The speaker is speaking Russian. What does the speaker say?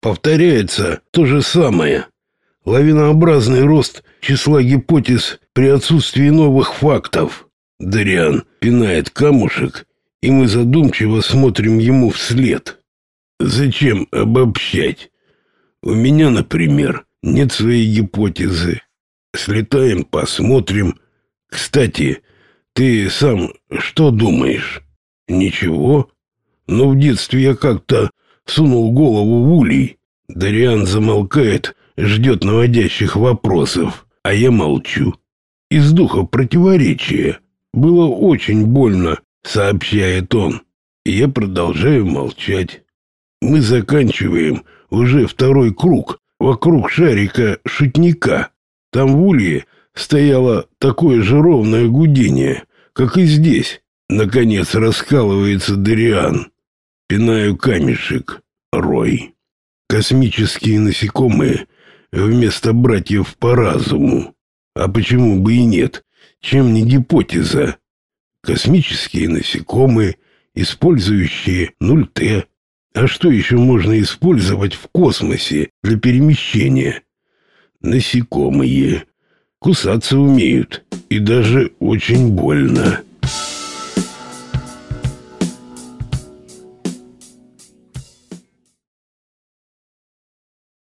Повторяется то же самое. Лавинообразный рост числа гипотез при отсутствии новых фактов. Дариан пинает камушек, и мы задумчиво смотрим ему вслед. Зачем обобщать? У меня, например, нет своей гипотезы. Слетаем, посмотрим. Кстати, ты сам что думаешь? Ничего. Но в детстве я как-то сунул голову в улей. Дариан замолкает, ждет наводящих вопросов, а я молчу. Из духа противоречия. Было очень больно, сообщает он. И я продолжаю молчать. Мы заканчиваем уже второй круг вокруг шарика шутника. Там в улье стояло такое же ровное гудение, как и здесь. Наконец раскалывается Дариан. Пинаю камешек. Рой. Космические насекомые вместо братьев по разуму. А почему бы и нет? Чем не гипотеза? Космические насекомые, использующие 0Т. А что еще можно использовать в космосе для перемещения? Насекомые. Кусаться умеют. И даже очень больно.